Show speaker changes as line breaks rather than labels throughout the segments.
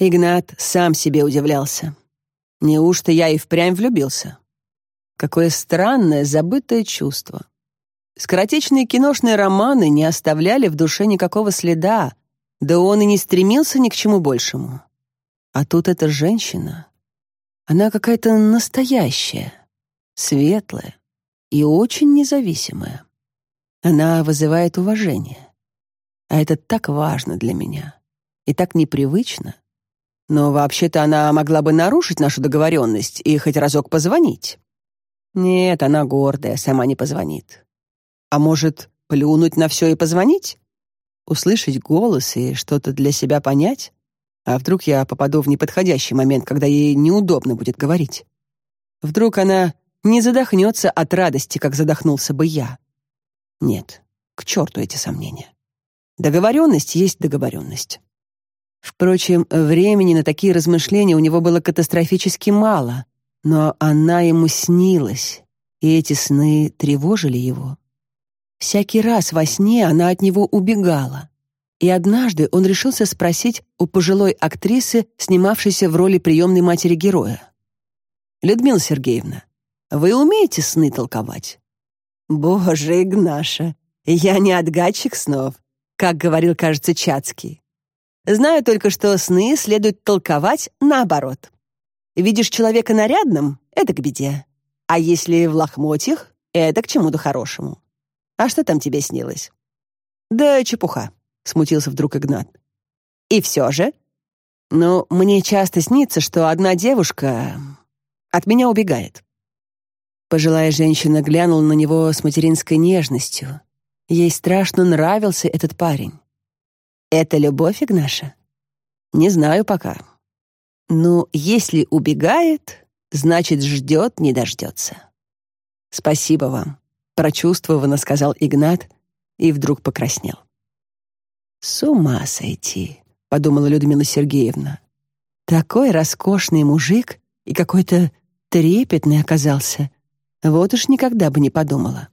Игнат сам себе удивлялся. Неужто я и впрямь влюбился? Какое странное, забытое чувство. Скоротечные киношные романы не оставляли в душе никакого следа, да он и не стремился ни к чему большему. А тут эта женщина. Она какая-то настоящая, светлая и очень независимая. Она вызывает уважение. А это так важно для меня и так непривычно. Но вообще-то она могла бы нарушить нашу договоренность и хоть разок позвонить. Нет, она гордая, сама не позвонит. А может, плюнуть на все и позвонить? Услышать голос и что-то для себя понять? А вдруг я попаду в неподходящий момент, когда ей неудобно будет говорить? Вдруг она не задохнется от радости, как задохнулся бы я? Нет, к черту эти сомнения. Договоренность есть договоренность. Впрочем, времени на такие размышления у него было катастрофически мало, но она ему снилась, и эти сны тревожили его. Всякий раз во сне она от него убегала. И однажды он решился спросить у пожилой актрисы, снимавшейся в роли приемной матери героя. «Людмила Сергеевна, вы умеете сны толковать?» «Боже, Игнаша, я не отгадчик снов», как говорил, кажется, Чацкий. Знаю только, что сны следует толковать наоборот. Видишь человека нарядным — это к беде. А если в лохмотьях — это к чему-то хорошему. А что там тебе снилось? Да чепуха, — смутился вдруг Игнат. И все же? Ну, мне часто снится, что одна девушка от меня убегает. Пожилая женщина глянула на него с материнской нежностью. Ей страшно нравился этот парень. Это любовь, Игнаша? Не знаю пока. Ну, если убегает, значит, ждет, не дождется. Спасибо вам, прочувствованно сказал Игнат и вдруг покраснел. С ума сойти, подумала Людмила Сергеевна. Такой роскошный мужик и какой-то трепетный оказался. Вот уж никогда бы не подумала.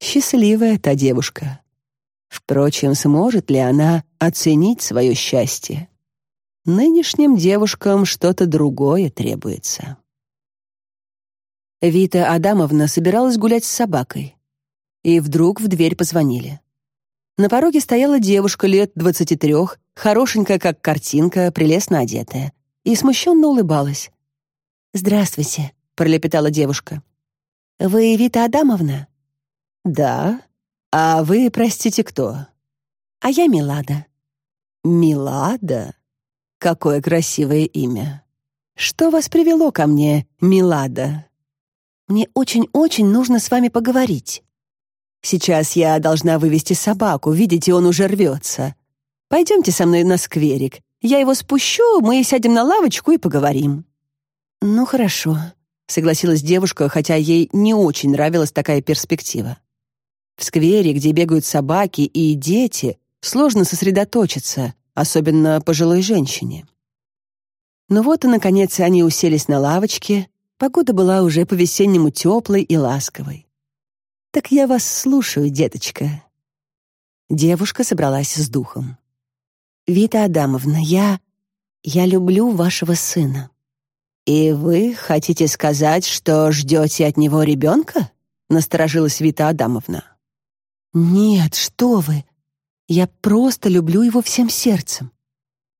Счастливая та девушка. Впрочем, сможет ли она оценить свое счастье? Нынешним девушкам что-то другое требуется. Вита Адамовна собиралась гулять с собакой. И вдруг в дверь позвонили. На пороге стояла девушка лет двадцати трех, хорошенькая, как картинка, прелестно одетая, и смущенно улыбалась. «Здравствуйте», — пролепетала девушка. «Вы Вита Адамовна?» «Да», «А вы, простите, кто?» «А я Милада». «Милада? Какое красивое имя! Что вас привело ко мне, Милада?» «Мне очень-очень нужно с вами поговорить». «Сейчас я должна вывести собаку, видите, он уже рвется. Пойдемте со мной на скверик. Я его спущу, мы сядем на лавочку и поговорим». «Ну, хорошо», — согласилась девушка, хотя ей не очень нравилась такая перспектива. В сквере, где бегают собаки и дети, сложно сосредоточиться, особенно пожилой женщине. Ну вот и, наконец, они уселись на лавочке. Погода была уже по-весеннему теплой и ласковой. «Так я вас слушаю, деточка». Девушка собралась с духом. «Вита Адамовна, я... я люблю вашего сына». «И вы хотите сказать, что ждете от него ребенка?» насторожилась Вита Адамовна. «Нет, что вы! Я просто люблю его всем сердцем.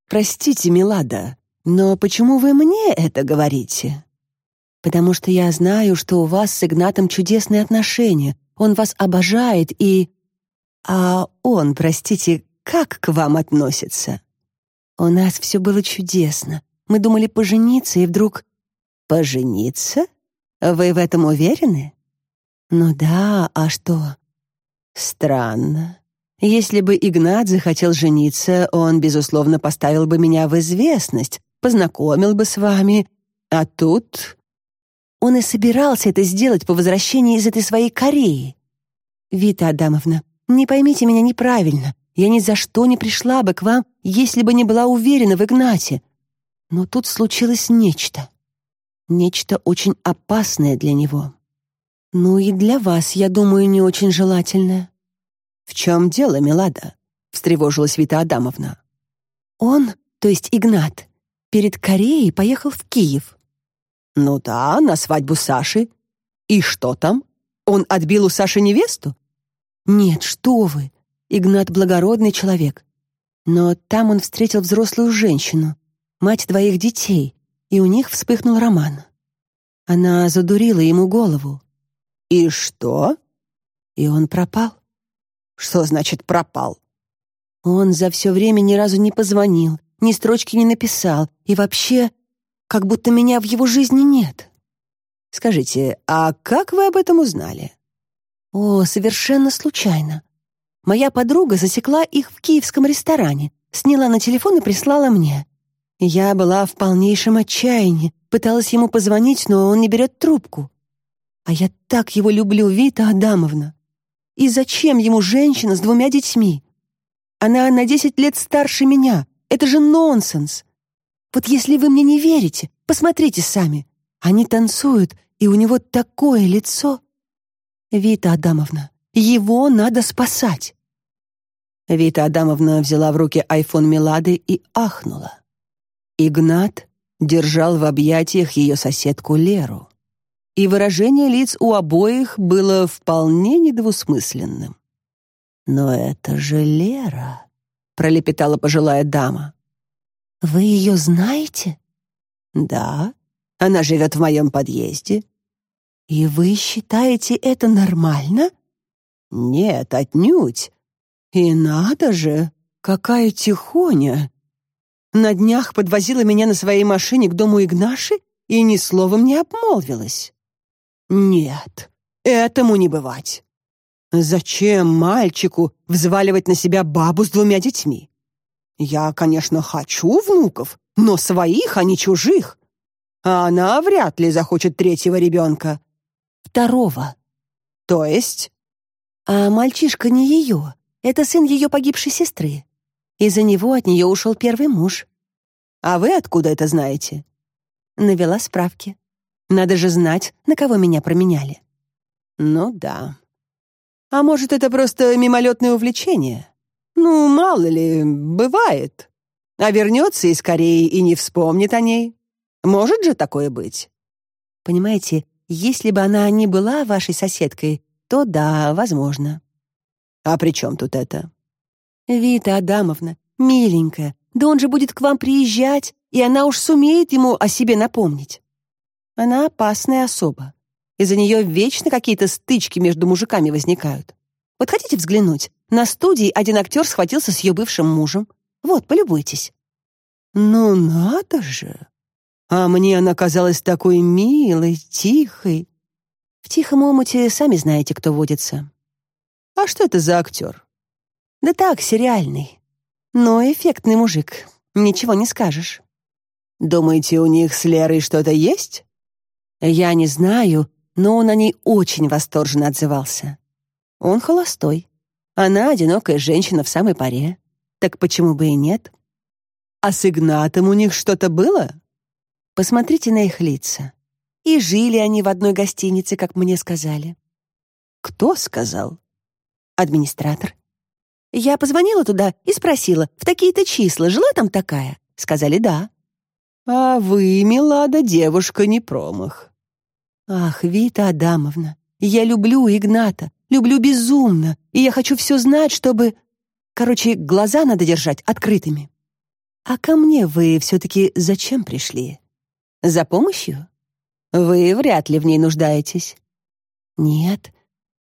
Простите, Милада, но почему вы мне это говорите?» «Потому что я знаю, что у вас с Игнатом чудесные отношения. Он вас обожает и...» «А он, простите, как к вам относится?» «У нас все было чудесно. Мы думали пожениться, и вдруг...» «Пожениться? Вы в этом уверены?» «Ну да, а что? Странно. Если бы Игнат захотел жениться, он, безусловно, поставил бы меня в известность, познакомил бы с вами. А тут... Он и собирался это сделать по возвращении из этой своей Кореи. Вита Адамовна, не поймите меня неправильно. Я ни за что не пришла бы к вам, если бы не была уверена в Игнате. Но тут случилось нечто. Нечто очень опасное для него. Ну и для вас, я думаю, не очень желательное. В чем дело, Милада? встревожилась Вита Адамовна. Он, то есть Игнат, перед Кореей поехал в Киев. Ну да, на свадьбу Саши. И что там? Он отбил у Саши невесту? Нет, что вы. Игнат благородный человек. Но там он встретил взрослую женщину, мать двоих детей, и у них вспыхнул роман. Она задурила ему голову. И что? И он пропал. Что значит пропал? Он за все время ни разу не позвонил, ни строчки не написал, и вообще, как будто меня в его жизни нет. Скажите, а как вы об этом узнали? О, совершенно случайно. Моя подруга засекла их в киевском ресторане, сняла на телефон и прислала мне. Я была в полнейшем отчаянии, пыталась ему позвонить, но он не берет трубку. А я так его люблю, Вита Адамовна. И зачем ему женщина с двумя детьми? Она на десять лет старше меня. Это же нонсенс. Вот если вы мне не верите, посмотрите сами. Они танцуют, и у него такое лицо. Вита Адамовна, его надо спасать. Вита Адамовна взяла в руки айфон Милады и ахнула. Игнат держал в объятиях ее соседку Леру. И выражение лиц у обоих было вполне недвусмысленным. «Но это же Лера», — пролепетала пожилая дама. «Вы ее знаете?» «Да, она живет в моем подъезде». «И вы считаете это нормально?» «Нет, отнюдь. И надо же, какая тихоня!» На днях подвозила меня на своей машине к дому Игнаши и ни словом не обмолвилась. «Нет, этому не бывать. Зачем мальчику взваливать на себя бабу с двумя детьми? Я, конечно, хочу внуков, но своих, а не чужих. А она вряд ли захочет третьего ребенка. Второго. То есть? А мальчишка не ее. Это сын ее погибшей сестры. Из-за него от нее ушел первый муж. А вы откуда это знаете? Навела справки. Надо же знать, на кого меня променяли. Ну да. А может, это просто мимолетное увлечение? Ну, мало ли, бывает. А вернется из Кореи и не вспомнит о ней. Может же такое быть? Понимаете, если бы она не была вашей соседкой, то да, возможно. А при чем тут это? Вита Адамовна, миленькая, да он же будет к вам приезжать, и она уж сумеет ему о себе напомнить. Она опасная особа. Из-за нее вечно какие-то стычки между мужиками возникают. Вот хотите взглянуть? На студии один актер схватился с ее бывшим мужем. Вот, полюбуйтесь. Ну надо же! А мне она казалась такой милой, тихой. В тихом омуте сами знаете, кто водится. А что это за актер? Да так, сериальный. Но эффектный мужик, ничего не скажешь. Думаете, у них с Лерой что-то есть? Я не знаю, но он о ней очень восторженно отзывался. Он холостой. Она одинокая женщина в самой паре. Так почему бы и нет? А с Игнатом у них что-то было? Посмотрите на их лица. И жили они в одной гостинице, как мне сказали. Кто сказал? Администратор. Я позвонила туда и спросила, в такие-то числа жила там такая? Сказали, да. А вы, Милада, девушка не промах. Ах, Вита Адамовна, я люблю Игната, люблю безумно, и я хочу все знать, чтобы... Короче, глаза надо держать открытыми. А ко мне вы все-таки зачем пришли? За помощью? Вы вряд ли в ней нуждаетесь. Нет,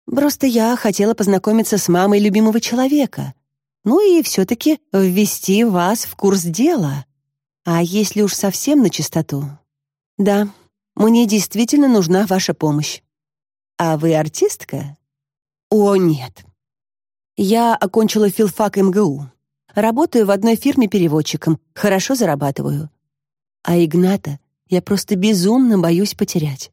просто я хотела познакомиться с мамой любимого человека. Ну и все-таки ввести вас в курс дела. А если уж совсем на чистоту? Да, мне действительно нужна ваша помощь. А вы артистка? О, нет. Я окончила филфак МГУ. Работаю в одной фирме переводчиком, хорошо зарабатываю. А Игната я просто безумно боюсь потерять.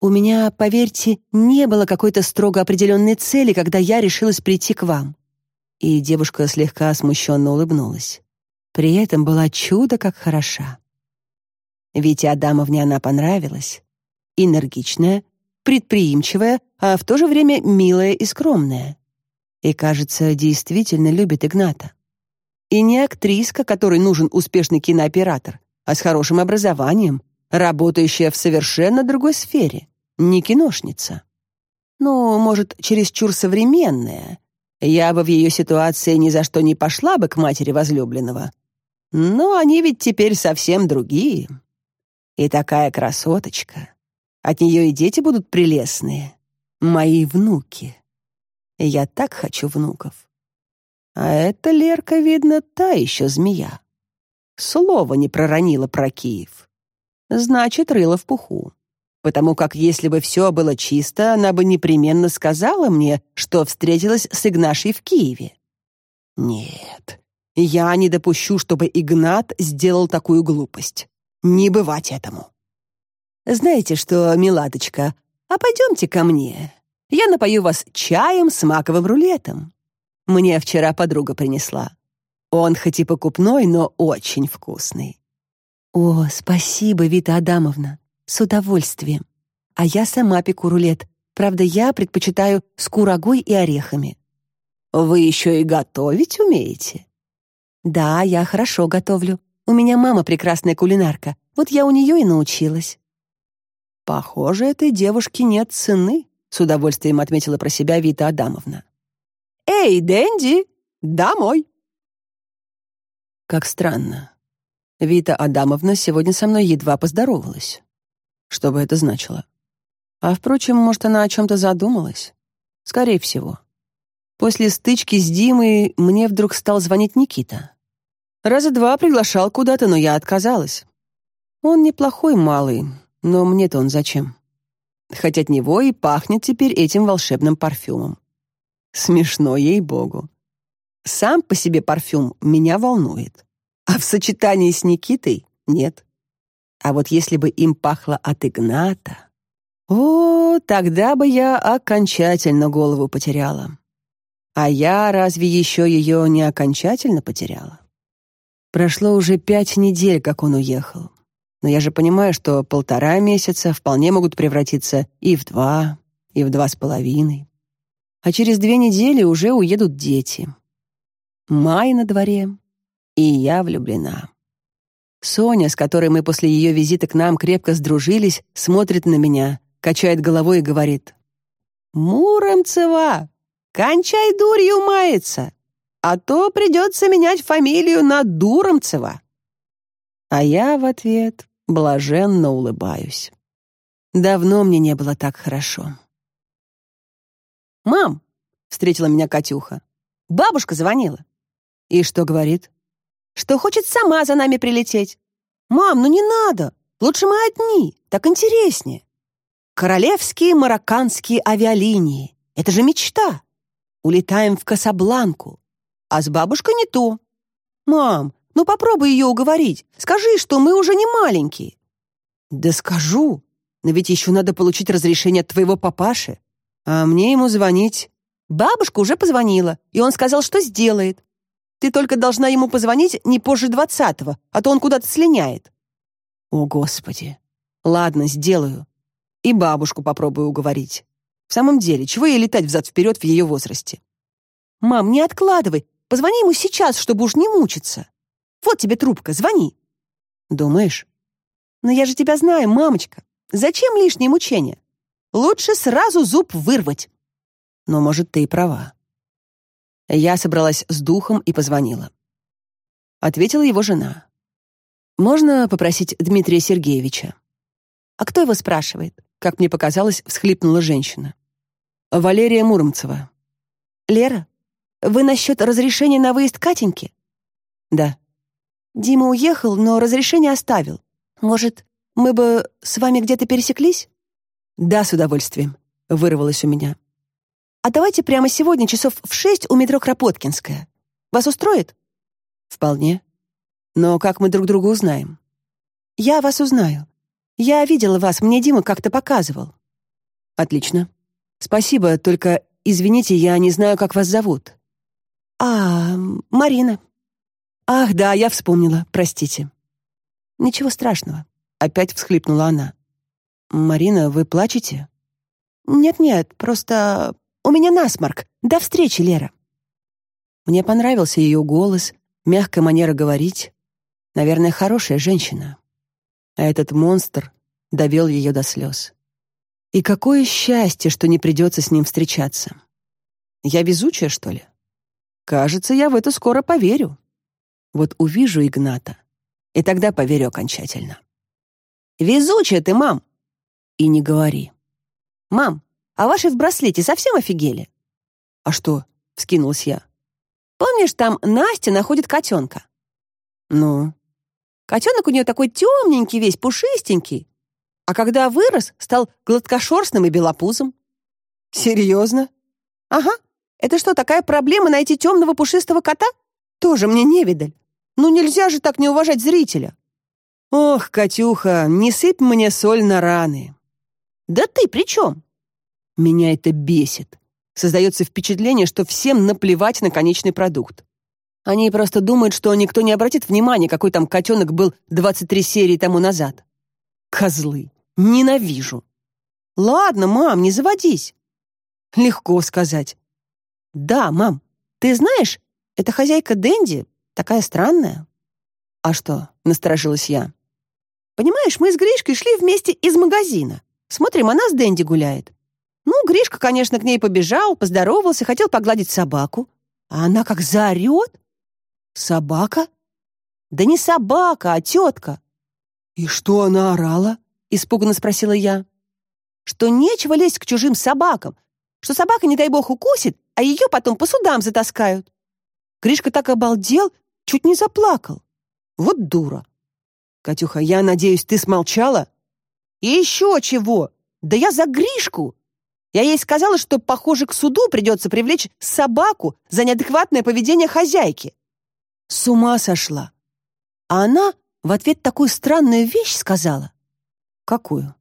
У меня, поверьте, не было какой-то строго определенной цели, когда я решилась прийти к вам. И девушка слегка смущенно улыбнулась. При этом была чудо как хороша. Вите Адамовне она понравилась. Энергичная, предприимчивая, а в то же время милая и скромная. И, кажется, действительно любит Игната. И не актриска, которой нужен успешный кинооператор, а с хорошим образованием, работающая в совершенно другой сфере, не киношница. Ну, может, чересчур современная. Я бы в ее ситуации ни за что не пошла бы к матери возлюбленного. Но они ведь теперь совсем другие. И такая красоточка. От нее и дети будут прелестные. Мои внуки. Я так хочу внуков. А эта Лерка, видно, та еще змея. Слова не проронила про Киев. Значит, рыла в пуху потому как если бы все было чисто, она бы непременно сказала мне, что встретилась с Игнашей в Киеве. Нет, я не допущу, чтобы Игнат сделал такую глупость. Не бывать этому. Знаете что, миладочка, а пойдемте ко мне. Я напою вас чаем с маковым рулетом. Мне вчера подруга принесла. Он хоть и покупной, но очень вкусный. О, спасибо, Вита Адамовна. С удовольствием. А я сама пеку рулет. Правда, я предпочитаю с курагой и орехами. Вы еще и готовить умеете? Да, я хорошо готовлю. У меня мама прекрасная кулинарка. Вот я у нее и научилась. Похоже, этой девушке нет цены, с удовольствием отметила про себя Вита Адамовна. Эй, Дэнди, домой. Как странно. Вита Адамовна сегодня со мной едва поздоровалась. Что бы это значило? А, впрочем, может, она о чем-то задумалась? Скорее всего. После стычки с Димой мне вдруг стал звонить Никита. Раза два приглашал куда-то, но я отказалась. Он неплохой малый, но мне-то он зачем? Хоть от него и пахнет теперь этим волшебным парфюмом. Смешно, ей-богу. Сам по себе парфюм меня волнует, а в сочетании с Никитой — нет. А вот если бы им пахло от Игната... О, тогда бы я окончательно голову потеряла. А я разве еще ее не окончательно потеряла? Прошло уже пять недель, как он уехал. Но я же понимаю, что полтора месяца вполне могут превратиться и в два, и в два с половиной. А через две недели уже уедут дети. Май на дворе, и я влюблена. Соня, с которой мы после ее визита к нам крепко сдружились, смотрит на меня, качает головой и говорит. «Муромцева, кончай дурью маяться, а то придется менять фамилию на Дуромцева». А я в ответ блаженно улыбаюсь. Давно мне не было так хорошо. «Мам!» — встретила меня Катюха. «Бабушка звонила». «И что говорит?» что хочет сама за нами прилететь. Мам, ну не надо. Лучше мы одни, так интереснее. Королевские марокканские авиалинии. Это же мечта. Улетаем в Касабланку. А с бабушкой не то. Мам, ну попробуй ее уговорить. Скажи, что мы уже не маленькие. Да скажу. Но ведь еще надо получить разрешение от твоего папаши. А мне ему звонить. Бабушка уже позвонила, и он сказал, что сделает. Ты только должна ему позвонить не позже двадцатого, а то он куда-то слиняет». «О, Господи! Ладно, сделаю. И бабушку попробую уговорить. В самом деле, чего ей летать взад-вперед в ее возрасте?» «Мам, не откладывай. Позвони ему сейчас, чтобы уж не мучиться. Вот тебе трубка, звони». «Думаешь?» «Но я же тебя знаю, мамочка. Зачем лишние мучения? Лучше сразу зуб вырвать». «Но, может, ты и права. Я собралась с духом и позвонила. Ответила его жена. «Можно попросить Дмитрия Сергеевича?» «А кто его спрашивает?» Как мне показалось, всхлипнула женщина. «Валерия Муромцева». «Лера, вы насчет разрешения на выезд Катеньки?» «Да». «Дима уехал, но разрешение оставил. Может, мы бы с вами где-то пересеклись?» «Да, с удовольствием», — вырвалось у меня. А давайте прямо сегодня часов в шесть у метро Кропоткинская. Вас устроит? Вполне. Но как мы друг друга узнаем? Я вас узнаю. Я видела вас, мне Дима как-то показывал. Отлично. Спасибо, только извините, я не знаю, как вас зовут. А, Марина. Ах, да, я вспомнила, простите. Ничего страшного, опять всхлипнула она. Марина, вы плачете? Нет-нет, просто у меня насморк. До встречи, Лера». Мне понравился ее голос, мягкая манера говорить. Наверное, хорошая женщина. А этот монстр довел ее до слез. И какое счастье, что не придется с ним встречаться. Я везучая, что ли? Кажется, я в это скоро поверю. Вот увижу Игната, и тогда поверю окончательно. «Везучая ты, мам!» «И не говори». «Мам, а ваши в браслете совсем офигели?» «А что?» — вскинулась я. «Помнишь, там Настя находит котенка?» «Ну?» «Котенок у нее такой темненький весь, пушистенький. А когда вырос, стал гладкошерстным и белопузом». «Серьезно?» «Ага. Это что, такая проблема найти темного пушистого кота? Тоже мне невидаль. Ну нельзя же так не уважать зрителя». «Ох, Катюха, не сыпь мне соль на раны». «Да ты при чем?» Меня это бесит. Создается впечатление, что всем наплевать на конечный продукт. Они просто думают, что никто не обратит внимания, какой там котенок был 23 серии тому назад. Козлы. Ненавижу. Ладно, мам, не заводись. Легко сказать. Да, мам, ты знаешь, эта хозяйка Дэнди такая странная. А что, насторожилась я. Понимаешь, мы с Гришкой шли вместе из магазина. Смотрим, она с Дэнди гуляет. Ну, Гришка, конечно, к ней побежал, поздоровался, хотел погладить собаку. А она как заорет. Собака? Да не собака, а тетка. И что она орала? Испуганно спросила я. Что нечего лезть к чужим собакам, что собака, не дай бог, укусит, а ее потом по судам затаскают. Гришка так обалдел, чуть не заплакал. Вот дура. Катюха, я надеюсь, ты смолчала? И еще чего? Да я за Гришку. Я ей сказала, что, похоже, к суду придется привлечь собаку за неадекватное поведение хозяйки. С ума сошла. А она в ответ такую странную вещь сказала. Какую?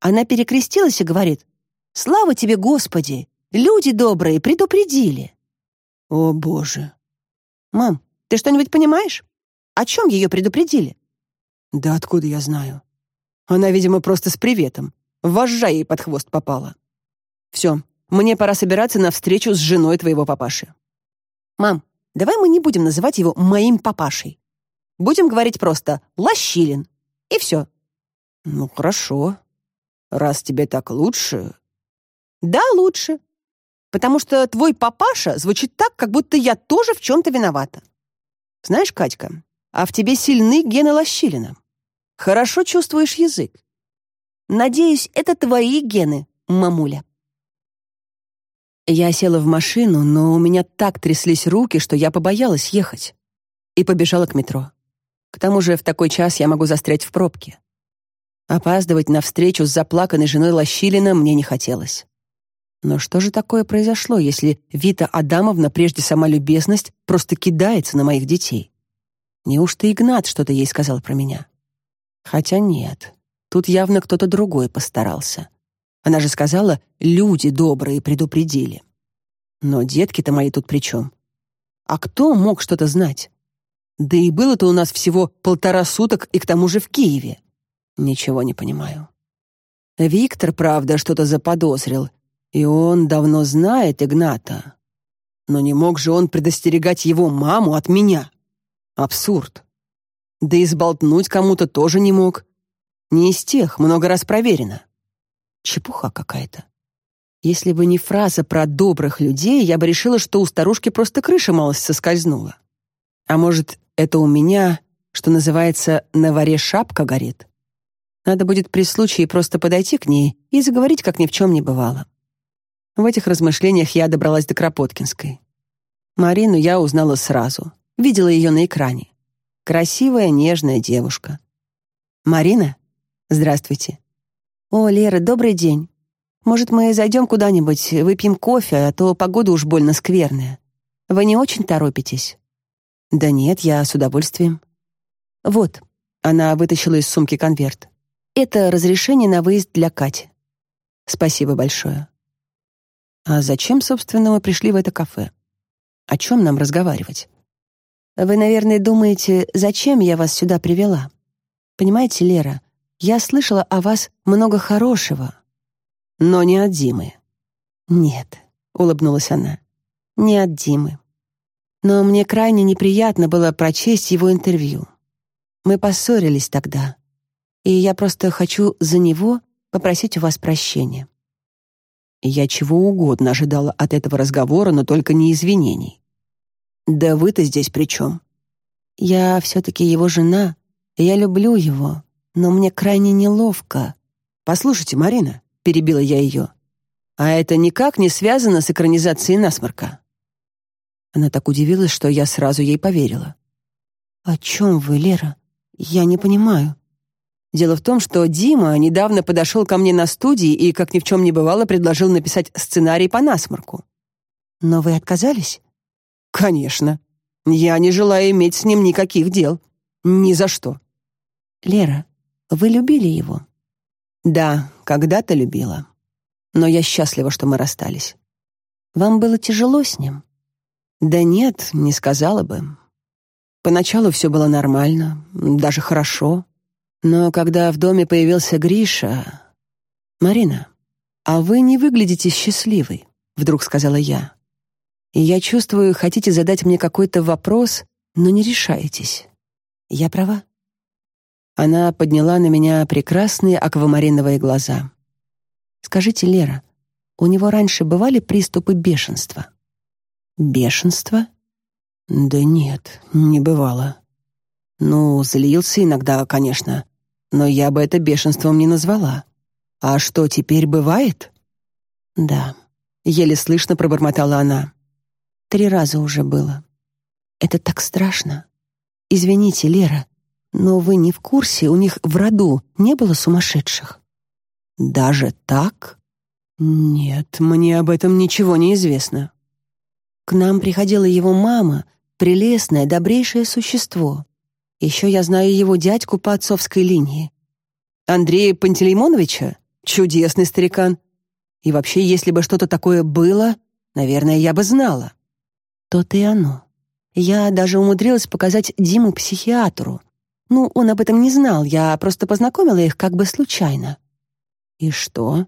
Она перекрестилась и говорит, «Слава тебе, Господи! Люди добрые предупредили!» О, Боже! Мам, ты что-нибудь понимаешь? О чем ее предупредили? Да откуда я знаю? Она, видимо, просто с приветом. Вожжа ей под хвост попала. Все, мне пора собираться на встречу с женой твоего папаши. Мам, давай мы не будем называть его моим папашей. Будем говорить просто «Лощилин». И все. Ну, хорошо. Раз тебе так лучше... Да, лучше. Потому что твой папаша звучит так, как будто я тоже в чем-то виновата. Знаешь, Катька, а в тебе сильны гены Лощилина. Хорошо чувствуешь язык. Надеюсь, это твои гены, мамуля. Я села в машину, но у меня так тряслись руки, что я побоялась ехать. И побежала к метро. К тому же в такой час я могу застрять в пробке. Опаздывать на встречу с заплаканной женой Лощилина мне не хотелось. Но что же такое произошло, если Вита Адамовна, прежде сама любезность, просто кидается на моих детей? Неужто Игнат что-то ей сказал про меня? Хотя нет, тут явно кто-то другой постарался. Она же сказала, люди добрые предупредили. Но детки-то мои тут при чем? А кто мог что-то знать? Да и было-то у нас всего полтора суток и к тому же в Киеве. Ничего не понимаю. Виктор, правда, что-то заподозрил, и он давно знает Игната. Но не мог же он предостерегать его маму от меня. Абсурд. Да и сболтнуть кому-то тоже не мог. Не из тех, много раз проверено. Чепуха какая-то. Если бы не фраза про добрых людей, я бы решила, что у старушки просто крыша малость соскользнула. А может, это у меня, что называется, на варе шапка горит? Надо будет при случае просто подойти к ней и заговорить, как ни в чем не бывало. В этих размышлениях я добралась до Кропоткинской. Марину я узнала сразу. Видела ее на экране. Красивая, нежная девушка. «Марина? Здравствуйте. «О, Лера, добрый день. Может, мы зайдем куда-нибудь, выпьем кофе, а то погода уж больно скверная. Вы не очень торопитесь?» «Да нет, я с удовольствием». «Вот», — она вытащила из сумки конверт. «Это разрешение на выезд для Кати». «Спасибо большое». «А зачем, собственно, мы пришли в это кафе? О чем нам разговаривать?» «Вы, наверное, думаете, зачем я вас сюда привела? Понимаете, Лера, я слышала о вас много хорошего, но не от Димы». «Нет», — улыбнулась она, — «не от Димы. Но мне крайне неприятно было прочесть его интервью. Мы поссорились тогда. И я просто хочу за него попросить у вас прощения». Я чего угодно ожидала от этого разговора, но только не извинений. «Да вы-то здесь при чем?» «Я все-таки его жена, я люблю его, но мне крайне неловко». «Послушайте, Марина», — перебила я ее, «а это никак не связано с экранизацией насморка». Она так удивилась, что я сразу ей поверила. «О чем вы, Лера? Я не понимаю». Дело в том, что Дима недавно подошел ко мне на студии и, как ни в чем не бывало, предложил написать сценарий по насморку. «Но вы отказались?» «Конечно. Я не желаю иметь с ним никаких дел. Ни за что». «Лера, вы любили его?» «Да, когда-то любила. Но я счастлива, что мы расстались». «Вам было тяжело с ним?» «Да нет, не сказала бы. Поначалу все было нормально, даже хорошо. Но когда в доме появился Гриша... «Марина, а вы не выглядите счастливой», — вдруг сказала я. «И я чувствую, хотите задать мне какой-то вопрос, но не решаетесь. Я права?» Она подняла на меня прекрасные аквамариновые глаза. «Скажите, Лера, у него раньше бывали приступы бешенства?» «Бешенство?» Да нет, не бывало. Ну, злился иногда, конечно, но я бы это бешенством не назвала. А что теперь бывает? Да, еле слышно пробормотала она. Три раза уже было. Это так страшно. Извините, Лера, но вы не в курсе, у них в роду не было сумасшедших. Даже так? Нет, мне об этом ничего не известно. К нам приходила его мама Прелестное, добрейшее существо. Еще я знаю его дядьку по отцовской линии. Андрея Пантелеймоновича? Чудесный старикан. И вообще, если бы что-то такое было, наверное, я бы знала. То-то и оно. Я даже умудрилась показать Диму психиатру. Ну, он об этом не знал, я просто познакомила их как бы случайно. И что?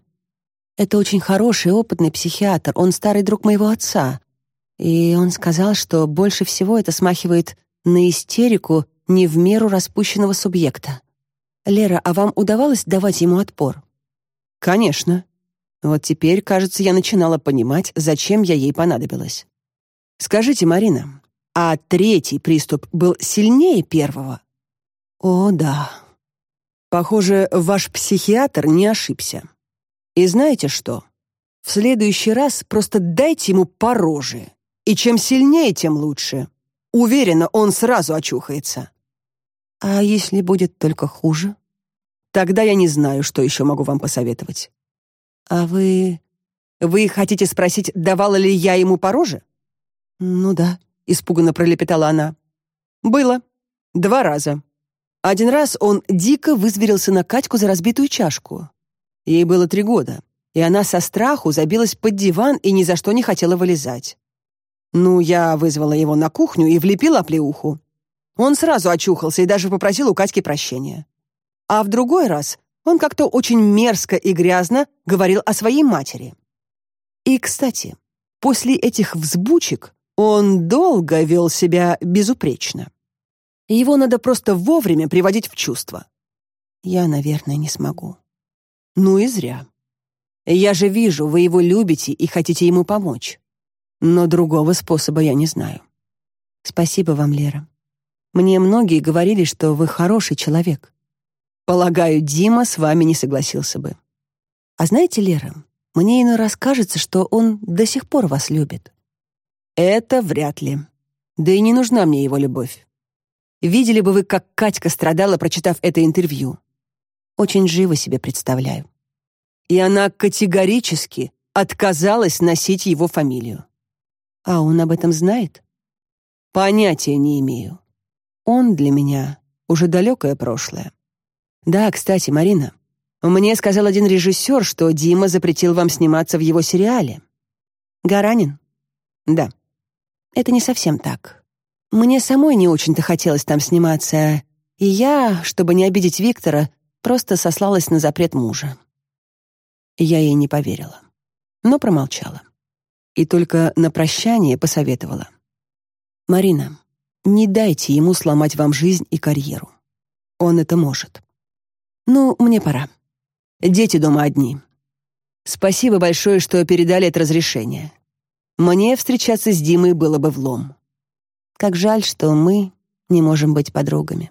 Это очень хороший, опытный психиатр, он старый друг моего отца. И он сказал, что больше всего это смахивает на истерику не в меру распущенного субъекта. «Лера, а вам удавалось давать ему отпор?» «Конечно. Вот теперь, кажется, я начинала понимать, зачем я ей понадобилась. Скажите, Марина, а третий приступ был сильнее первого?» «О, да. Похоже, ваш психиатр не ошибся. И знаете что? В следующий раз просто дайте ему по роже. И чем сильнее, тем лучше. Уверена, он сразу очухается. А если будет только хуже? Тогда я не знаю, что еще могу вам посоветовать. А вы... Вы хотите спросить, давала ли я ему по роже? Ну да, испуганно пролепетала она. Было. Два раза. Один раз он дико вызверился на Катьку за разбитую чашку. Ей было три года, и она со страху забилась под диван и ни за что не хотела вылезать. Ну, я вызвала его на кухню и влепила оплеуху. Он сразу очухался и даже попросил у Катьки прощения. А в другой раз он как-то очень мерзко и грязно говорил о своей матери. И, кстати, после этих взбучек он долго вел себя безупречно. Его надо просто вовремя приводить в чувство. Я, наверное, не смогу. Ну и зря. Я же вижу, вы его любите и хотите ему помочь но другого способа я не знаю. Спасибо вам, Лера. Мне многие говорили, что вы хороший человек. Полагаю, Дима с вами не согласился бы. А знаете, Лера, мне иной раз кажется, что он до сих пор вас любит. Это вряд ли. Да и не нужна мне его любовь. Видели бы вы, как Катька страдала, прочитав это интервью. Очень живо себе представляю. И она категорически отказалась носить его фамилию. А он об этом знает? Понятия не имею. Он для меня уже далекое прошлое. Да, кстати, Марина, мне сказал один режиссер, что Дима запретил вам сниматься в его сериале. Гаранин? Да. Это не совсем так. Мне самой не очень-то хотелось там сниматься, и я, чтобы не обидеть Виктора, просто сослалась на запрет мужа. Я ей не поверила, но промолчала и только на прощание посоветовала. «Марина, не дайте ему сломать вам жизнь и карьеру. Он это может. Ну, мне пора. Дети дома одни. Спасибо большое, что передали это разрешение. Мне встречаться с Димой было бы влом. Как жаль, что мы не можем быть подругами.